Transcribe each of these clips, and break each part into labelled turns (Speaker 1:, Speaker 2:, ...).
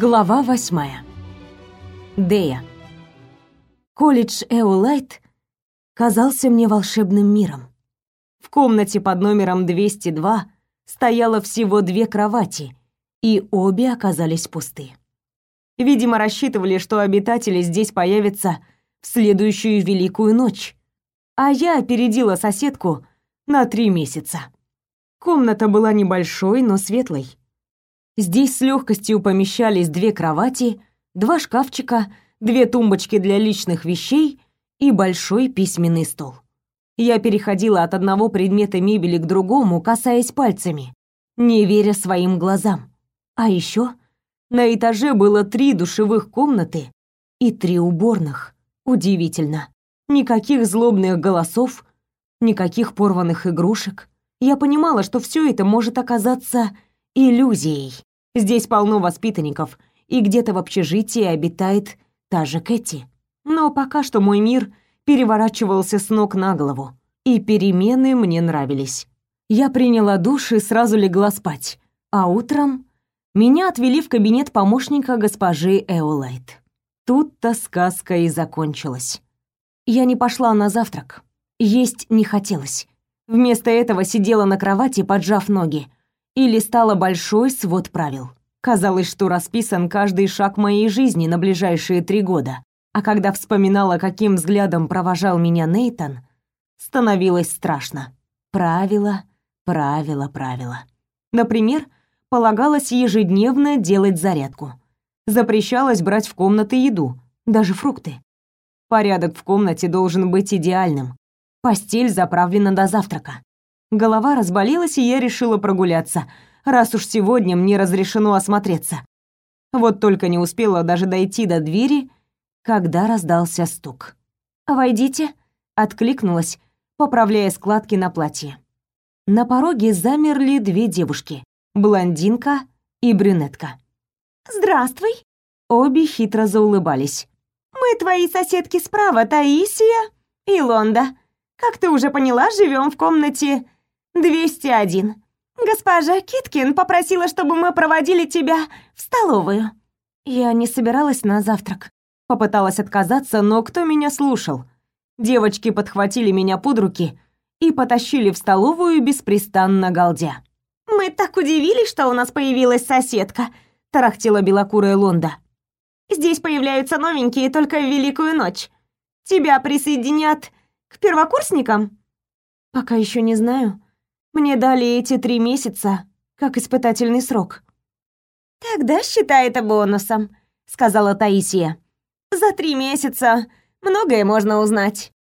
Speaker 1: Глава восьмая. Дея. Колледж Эолайт казался мне волшебным миром. В комнате под номером 202 стояло всего две кровати, и обе оказались пусты. Видимо, рассчитывали, что обитатели здесь появятся в следующую Великую ночь, а я опередила соседку на три месяца. Комната была небольшой, но светлой. Здесь с легкостью помещались две кровати, два шкафчика, две тумбочки для личных вещей и большой письменный стол. Я переходила от одного предмета мебели к другому, касаясь пальцами, не веря своим глазам. А еще на этаже было три душевых комнаты и три уборных. Удивительно. Никаких злобных голосов, никаких порванных игрушек. Я понимала, что все это может оказаться иллюзией. Здесь полно воспитанников, и где-то в общежитии обитает та же Кэти. Но пока что мой мир переворачивался с ног на голову, и перемены мне нравились. Я приняла душ и сразу легла спать, а утром меня отвели в кабинет помощника госпожи Эолайт. Тут-то сказка и закончилась. Я не пошла на завтрак. Есть не хотелось. Вместо этого сидела на кровати, поджав ноги, и листала большой свод правил. Казалось, что расписан каждый шаг моей жизни на ближайшие три года. А когда вспоминала, каким взглядом провожал меня Нейтон, становилось страшно. Правила, правила, правила. Например, полагалось ежедневно делать зарядку. Запрещалось брать в комнаты еду, даже фрукты. Порядок в комнате должен быть идеальным. Постель заправлена до завтрака. Голова разболелась, и я решила прогуляться, раз уж сегодня мне разрешено осмотреться. Вот только не успела даже дойти до двери, когда раздался стук. «Войдите», — откликнулась, поправляя складки на платье. На пороге замерли две девушки — блондинка и брюнетка.
Speaker 2: «Здравствуй!»
Speaker 1: Обе хитро заулыбались.
Speaker 2: «Мы твои соседки справа, Таисия и Лонда. Как ты уже поняла, живем в комнате 201. Госпожа Киткин попросила, чтобы мы проводили тебя в столовую.
Speaker 1: Я не собиралась на завтрак. Попыталась отказаться, но кто меня слушал? Девочки подхватили меня под руки и потащили в столовую беспрестанно галдя.
Speaker 2: Мы так удивились, что у нас появилась соседка, тарахтела белокурая Лонда. Здесь появляются новенькие только в Великую ночь. Тебя присоединят к первокурсникам?
Speaker 1: Пока еще не знаю. Мне дали эти три месяца как испытательный срок.
Speaker 2: Тогда считай это бонусом, сказала Таисия. За три месяца многое можно узнать.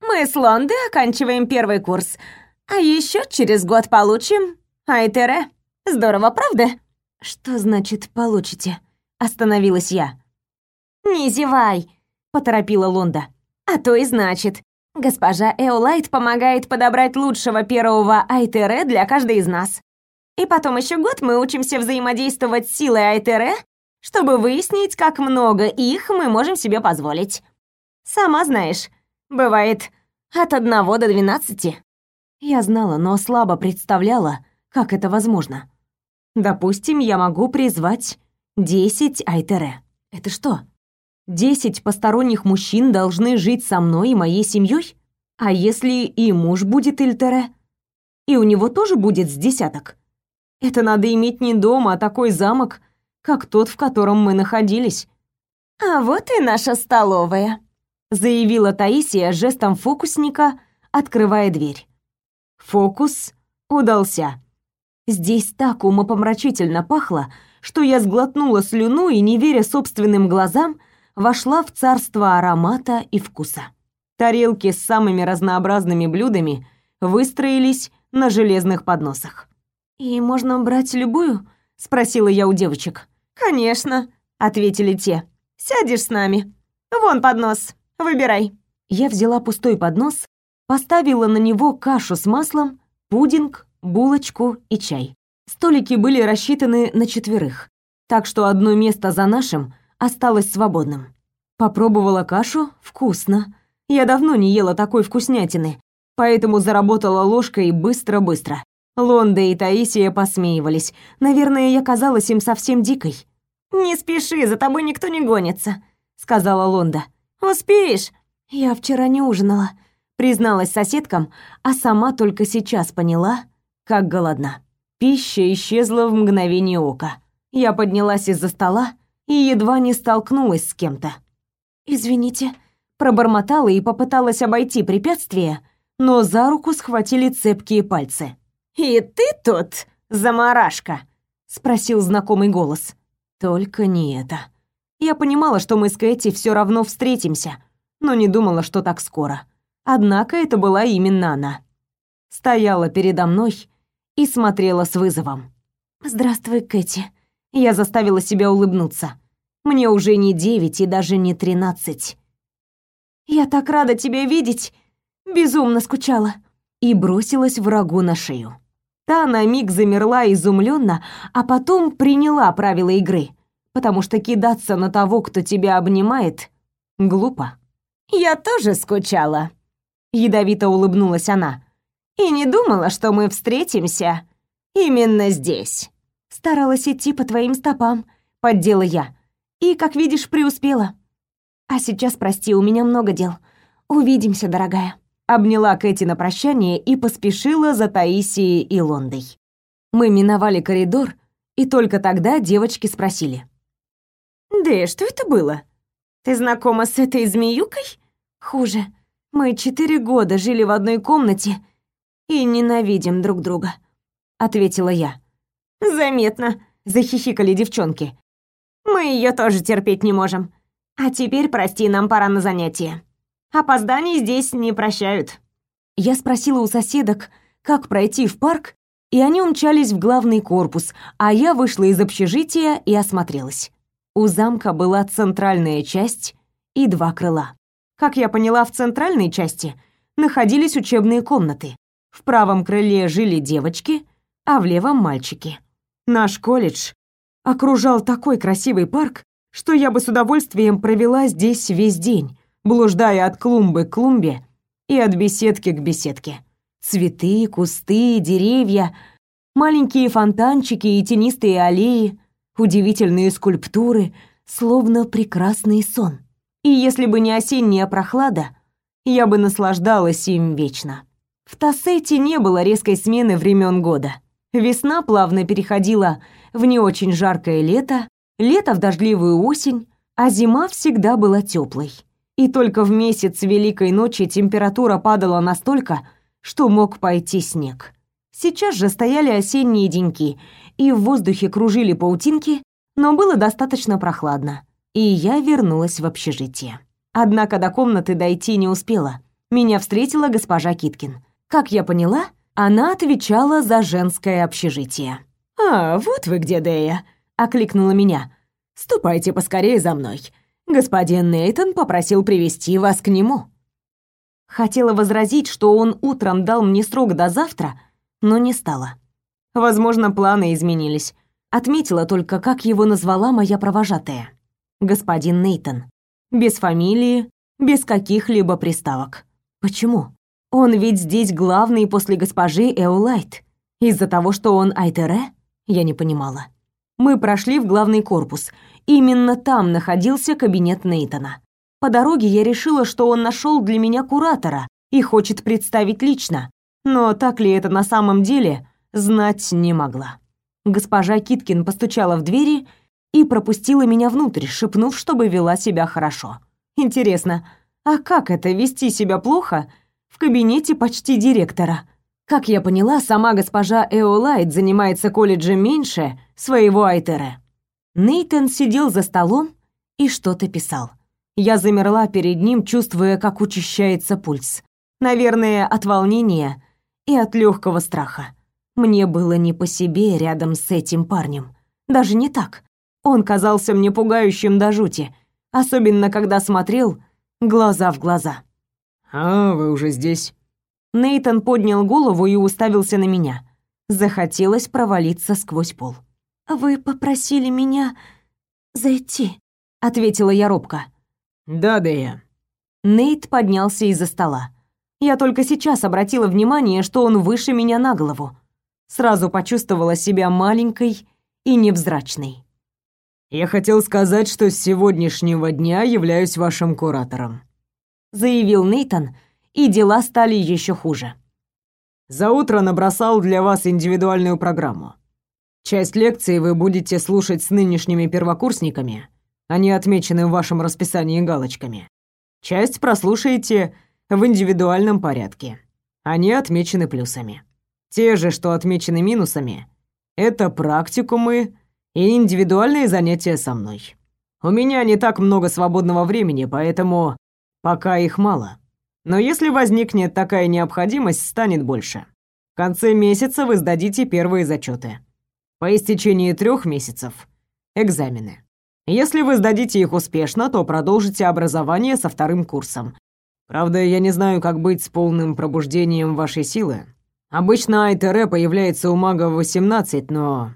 Speaker 2: Мы с Лонды оканчиваем первый курс, а еще через год получим Айтере. Здорово, правда?
Speaker 1: Что значит получите? Остановилась я.
Speaker 2: Не зевай, поторопила Лонда. А то и значит. Госпожа Эолайт помогает подобрать лучшего первого Айтере для каждой из нас. И потом еще год мы учимся взаимодействовать с силой Айтере, чтобы выяснить, как много их мы можем себе позволить. Сама знаешь, бывает от одного до двенадцати.
Speaker 1: Я знала, но слабо представляла, как это возможно. Допустим, я могу призвать десять Айтере. Это что? Десять посторонних мужчин должны жить со мной и моей семьей? А если и муж будет Ильтере? И у него тоже будет с десяток? Это надо иметь не дом, а такой замок, как тот, в котором мы находились.
Speaker 2: «А вот и наша столовая», — заявила Таисия жестом фокусника, открывая дверь.
Speaker 1: Фокус удался. Здесь так умопомрачительно пахло, что я сглотнула слюну и, не веря собственным глазам, вошла в царство аромата и вкуса. Тарелки с самыми разнообразными блюдами выстроились на железных подносах. «И можно брать любую?» — спросила я у девочек.
Speaker 2: «Конечно», — ответили те. «Сядешь с нами. Вон поднос. Выбирай».
Speaker 1: Я взяла пустой поднос, поставила на него кашу с маслом, пудинг, булочку и чай. Столики были рассчитаны на четверых, так что одно место за нашим — осталось свободным. Попробовала кашу, вкусно. Я давно не ела такой вкуснятины, поэтому заработала ложкой быстро-быстро. Лонда и Таисия посмеивались. Наверное, я казалась им совсем дикой.
Speaker 2: «Не спеши, за тобой никто не гонится», — сказала Лонда. «Успеешь?» «Я вчера не ужинала», — призналась соседкам, а сама только сейчас поняла, как голодна. Пища исчезла в мгновение ока. Я поднялась из-за стола и едва не столкнулась с кем-то. «Извините», — пробормотала и попыталась обойти препятствие, но за руку схватили цепкие пальцы. «И ты тут, заморашка?» — спросил знакомый голос. Только не это. Я понимала, что мы с Кэти все равно встретимся, но не думала, что так скоро. Однако это была именно она. Стояла передо мной и смотрела с вызовом. «Здравствуй, Кэти». Я заставила себя улыбнуться. Мне уже не девять и даже не тринадцать. «Я так рада тебя видеть!» Безумно скучала. И бросилась врагу на шею. Та на миг замерла изумленно, а потом приняла правила игры, потому что кидаться на того, кто тебя обнимает, глупо. «Я тоже скучала», — ядовито улыбнулась она. «И не думала, что мы встретимся именно здесь». «Старалась идти по твоим стопам», — поддела я. «И, как видишь, преуспела. А сейчас, прости, у меня много дел. Увидимся, дорогая» обняла Кэти на прощание и поспешила за Таисией и Лондой. Мы миновали коридор, и только тогда девочки спросили. «Да, что это было? Ты знакома с этой змеюкой?» «Хуже. Мы четыре года жили в одной комнате и ненавидим друг друга», — ответила я. «Заметно», — захихикали девчонки. «Мы ее тоже терпеть не можем. А теперь, прости, нам пора на занятия». Опозданий здесь не прощают. Я спросила у соседок, как пройти в парк, и они умчались в главный корпус, а я вышла из общежития и осмотрелась. У замка была центральная часть и два крыла. Как я поняла, в центральной части находились учебные комнаты. В правом крыле жили девочки, а в левом мальчики. Наш колледж окружал такой красивый парк, что я бы с удовольствием провела здесь весь день, блуждая от клумбы к клумбе и от беседки к беседке. Цветы, кусты, деревья, маленькие фонтанчики и тенистые аллеи, удивительные скульптуры, словно прекрасный сон. И если бы не осенняя прохлада, я бы наслаждалась им вечно. В Тассете не было резкой смены времен года. Весна плавно переходила в не очень жаркое лето, лето в дождливую осень, а зима всегда была теплой и только в месяц Великой Ночи температура падала настолько, что мог пойти снег. Сейчас же стояли осенние деньки, и в воздухе кружили паутинки, но было достаточно прохладно, и я вернулась в общежитие. Однако до комнаты дойти не успела. Меня встретила госпожа Киткин. Как я поняла, она отвечала за женское общежитие. «А, вот вы где, Дея!» — окликнула меня. «Ступайте поскорее за мной. Господин Нейтон попросил привести вас к нему. Хотела возразить, что он утром дал мне срок до завтра, но не стала. Возможно, планы изменились. Отметила только, как его назвала моя провожатая. Господин Нейтон. Без фамилии, без каких-либо приставок. Почему? Он ведь здесь главный после госпожи Эулайт. Из-за того, что он Айтере? Я не понимала. Мы прошли в главный корпус, Именно там находился кабинет Нейтона. По дороге я решила, что он нашел для меня куратора и хочет представить лично. Но так ли это на самом деле, знать не могла. Госпожа Киткин постучала в двери и пропустила меня внутрь, шепнув, чтобы вела себя хорошо. Интересно, а как это вести себя плохо в кабинете почти директора? Как я поняла, сама госпожа Эолайт занимается колледжем меньше своего Айтера. Нейтон сидел за столом и что-то писал. Я замерла перед ним, чувствуя, как учащается пульс. Наверное, от волнения и от легкого страха. Мне было не по себе рядом с этим парнем. Даже не так. Он казался мне пугающим до жути, особенно когда смотрел глаза в глаза.
Speaker 3: «А, вы уже здесь?»
Speaker 2: Нейтон поднял голову и уставился на меня. Захотелось провалиться сквозь пол. «Вы попросили меня зайти», — ответила я робко.
Speaker 3: «Да, да я».
Speaker 2: Нейт поднялся из-за стола. Я только сейчас обратила внимание, что он выше меня на голову. Сразу почувствовала себя маленькой и невзрачной.
Speaker 3: Я хотел сказать, что с сегодняшнего дня являюсь вашим куратором,
Speaker 1: заявил Нейтон, и дела стали еще хуже.
Speaker 3: За утро набросал для вас индивидуальную программу. Часть лекций вы будете слушать с нынешними первокурсниками, они отмечены в вашем расписании галочками. Часть прослушаете в индивидуальном порядке. Они отмечены плюсами. Те же, что отмечены минусами, это практикумы и индивидуальные занятия со мной. У меня не так много свободного времени, поэтому пока их мало. Но если возникнет такая необходимость, станет больше. В конце месяца вы сдадите первые зачеты. По истечении трех месяцев — экзамены. Если вы сдадите их успешно, то продолжите образование со вторым курсом. Правда, я не знаю, как быть с полным пробуждением вашей силы. Обычно Айтере появляется у мага в 18, но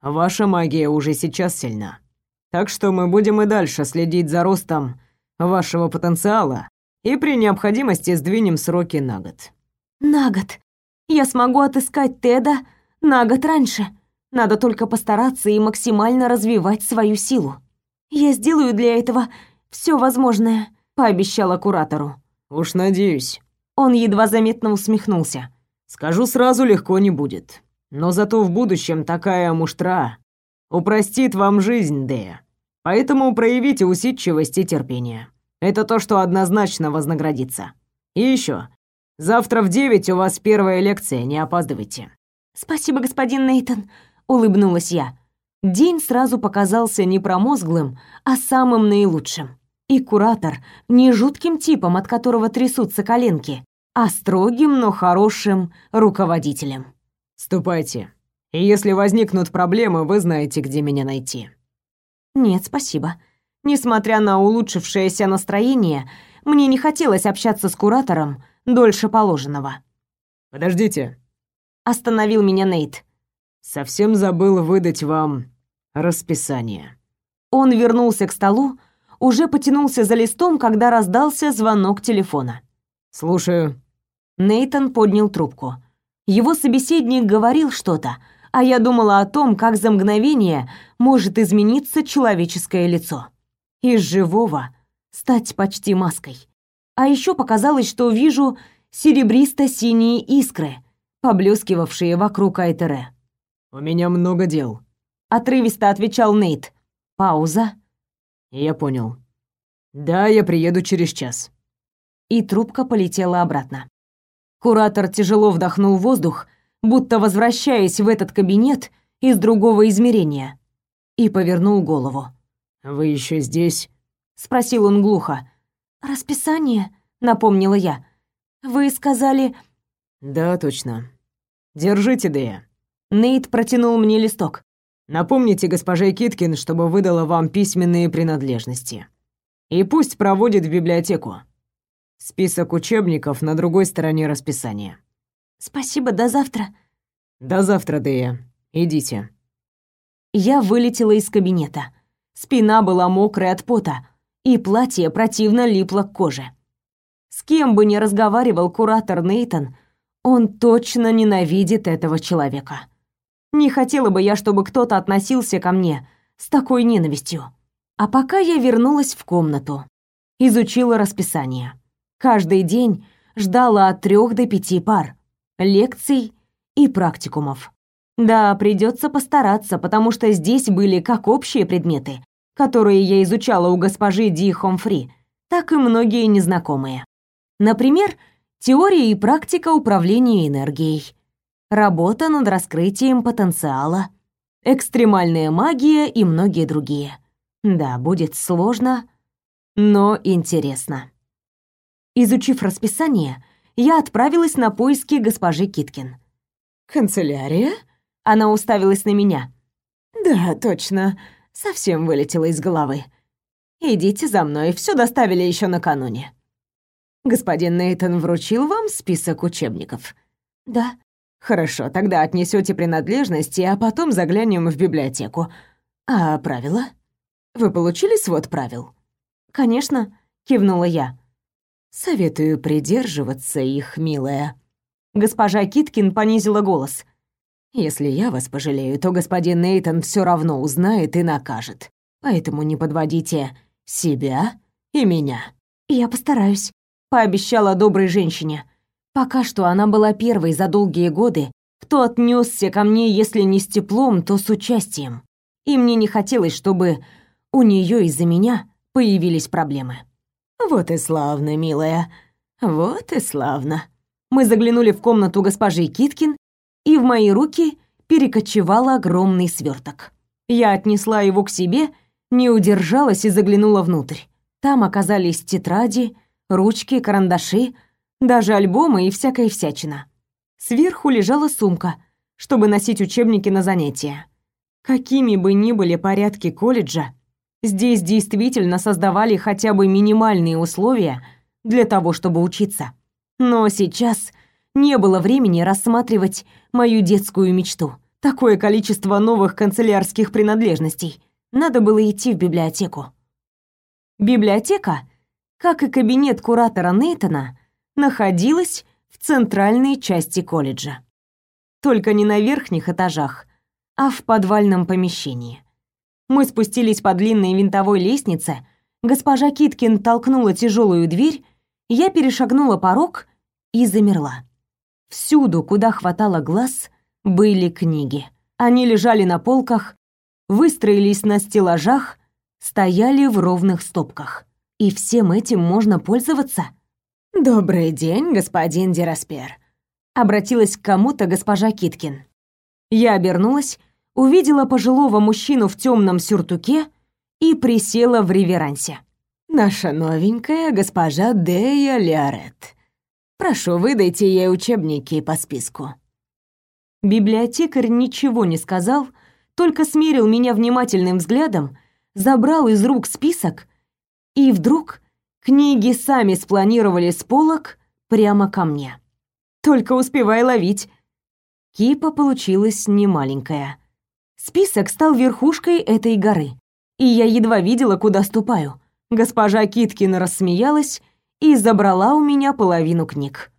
Speaker 3: ваша магия уже сейчас сильна. Так что мы будем и дальше следить за ростом вашего потенциала и при необходимости сдвинем сроки на год.
Speaker 1: На год. Я смогу отыскать Теда на год раньше. Надо только постараться и максимально развивать свою силу. Я сделаю для этого все возможное, пообещала куратору.
Speaker 3: Уж надеюсь.
Speaker 1: Он едва заметно усмехнулся.
Speaker 3: Скажу сразу, легко не будет. Но зато в будущем такая муштра упростит вам жизнь, Дея. Поэтому проявите усидчивость и терпение. Это то, что однозначно вознаградится. И еще. Завтра в девять у вас первая лекция, не опаздывайте.
Speaker 1: Спасибо, господин Нейтон улыбнулась я. День сразу показался не промозглым, а самым наилучшим. И куратор не жутким типом, от которого трясутся коленки, а строгим, но хорошим руководителем.
Speaker 3: Ступайте. И если возникнут проблемы, вы знаете, где меня найти.
Speaker 1: Нет, спасибо. Несмотря на улучшившееся настроение, мне не хотелось общаться с куратором дольше положенного.
Speaker 3: Подождите.
Speaker 1: Остановил меня Нейт.
Speaker 3: Совсем забыл выдать вам расписание.
Speaker 1: Он вернулся к столу, уже потянулся за листом, когда раздался звонок телефона.
Speaker 3: Слушаю.
Speaker 1: Нейтон поднял трубку. Его собеседник говорил что-то, а я думала о том, как за мгновение может измениться человеческое лицо. Из живого стать почти маской. А еще показалось, что вижу серебристо-синие искры, поблескивавшие вокруг Айтере.
Speaker 3: «У меня много дел», —
Speaker 1: отрывисто отвечал Нейт. Пауза.
Speaker 3: «Я понял. Да, я приеду через час».
Speaker 1: И трубка полетела обратно. Куратор тяжело вдохнул воздух, будто возвращаясь в этот кабинет из другого измерения, и повернул голову.
Speaker 3: «Вы еще здесь?»
Speaker 1: — спросил он глухо. «Расписание?» — напомнила я. «Вы сказали...»
Speaker 3: «Да, точно. Держите, Дея.
Speaker 1: Нейт протянул мне листок.
Speaker 3: Напомните госпоже Киткин, чтобы выдала вам письменные принадлежности. И пусть проводит в библиотеку. Список учебников на другой стороне расписания.
Speaker 1: Спасибо, до завтра.
Speaker 3: До завтра, Дея. Идите.
Speaker 1: Я вылетела из кабинета. Спина была мокрая от пота, и платье противно липло к коже. С кем бы ни разговаривал куратор Нейтон, он точно ненавидит этого человека. Не хотела бы я, чтобы кто-то относился ко мне с такой ненавистью. А пока я вернулась в комнату, изучила расписание. Каждый день ждала от трех до пяти пар, лекций и практикумов. Да, придется постараться, потому что здесь были как общие предметы, которые я изучала у госпожи Ди Хомфри, так и многие незнакомые. Например, теория и практика управления энергией, работа над раскрытием потенциала, экстремальная магия и многие другие. Да, будет сложно, но интересно. Изучив расписание, я отправилась на поиски госпожи Киткин. «Канцелярия?» Она уставилась на меня. «Да, точно, совсем вылетело из головы. Идите за мной, все доставили еще накануне». «Господин Нейтон вручил вам список учебников?» «Да», Хорошо, тогда отнесете принадлежности, а потом заглянем в библиотеку. А правила? Вы получили свод правил? Конечно, кивнула я. Советую придерживаться их, милая. Госпожа Киткин понизила голос. Если я вас пожалею, то господин Нейтон все равно узнает и накажет.
Speaker 3: Поэтому не подводите себя и меня.
Speaker 1: Я постараюсь, пообещала доброй женщине. Пока что она была первой за долгие годы, кто отнесся ко мне, если не с теплом, то с участием. И мне не хотелось, чтобы у нее из-за меня появились проблемы.
Speaker 3: Вот и славно, милая. Вот и славно.
Speaker 1: Мы заглянули в комнату госпожи Киткин, и в мои руки перекочевал огромный сверток. Я отнесла его к себе, не удержалась и заглянула внутрь. Там оказались тетради, ручки, карандаши, даже альбомы и всякая всячина. Сверху лежала сумка, чтобы носить учебники на занятия. Какими бы ни были порядки колледжа, здесь действительно создавали хотя бы минимальные условия для того, чтобы учиться. Но сейчас не было времени рассматривать мою детскую мечту. Такое количество новых канцелярских принадлежностей. Надо было идти в библиотеку. Библиотека, как и кабинет куратора Нейтона, находилась в центральной части колледжа. Только не на верхних этажах, а в подвальном помещении. Мы спустились по длинной винтовой лестнице, госпожа Киткин толкнула тяжелую дверь, я перешагнула порог и замерла. Всюду, куда хватало глаз, были книги. Они лежали на полках, выстроились на стеллажах, стояли в ровных стопках. И всем этим можно пользоваться.
Speaker 3: «Добрый день, господин Дераспер», — обратилась к кому-то госпожа Киткин.
Speaker 1: Я обернулась, увидела пожилого мужчину в темном сюртуке и присела в реверансе.
Speaker 3: «Наша новенькая госпожа Дея Лиарет. Прошу, выдайте ей учебники по списку».
Speaker 1: Библиотекарь ничего не сказал, только смерил меня внимательным взглядом, забрал из рук список, и вдруг Книги сами спланировали с полок прямо ко мне. Только успевай ловить. Кипа получилась немаленькая. Список стал верхушкой этой горы, и я едва видела, куда ступаю. Госпожа Киткин рассмеялась и забрала у меня половину книг.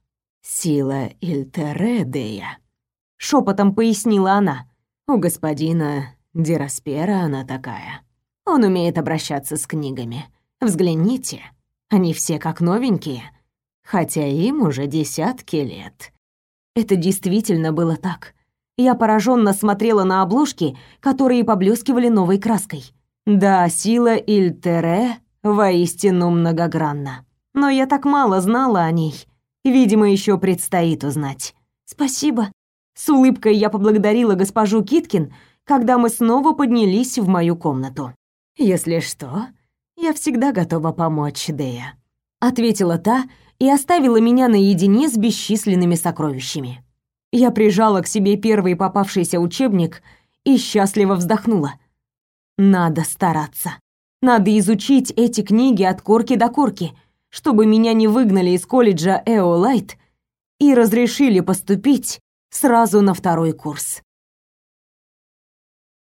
Speaker 3: «Сила Ильтередея», —
Speaker 1: шепотом пояснила она.
Speaker 3: «У господина Дираспера она такая. Он умеет обращаться с книгами. Взгляните». Они все как новенькие, хотя им уже десятки лет.
Speaker 1: Это действительно было так. Я пораженно смотрела на обложки, которые поблескивали новой краской. Да, сила Ильтере воистину многогранна. Но я так мало знала о ней. Видимо, еще предстоит узнать. Спасибо. С улыбкой я поблагодарила госпожу Киткин, когда мы снова поднялись в мою комнату.
Speaker 3: Если что, я всегда готова помочь, Дея», —
Speaker 1: ответила та и оставила меня наедине с бесчисленными сокровищами. Я прижала к себе первый попавшийся учебник и счастливо вздохнула. Надо стараться. Надо изучить эти книги от корки до корки, чтобы меня не выгнали из колледжа Эолайт и разрешили поступить сразу на второй курс.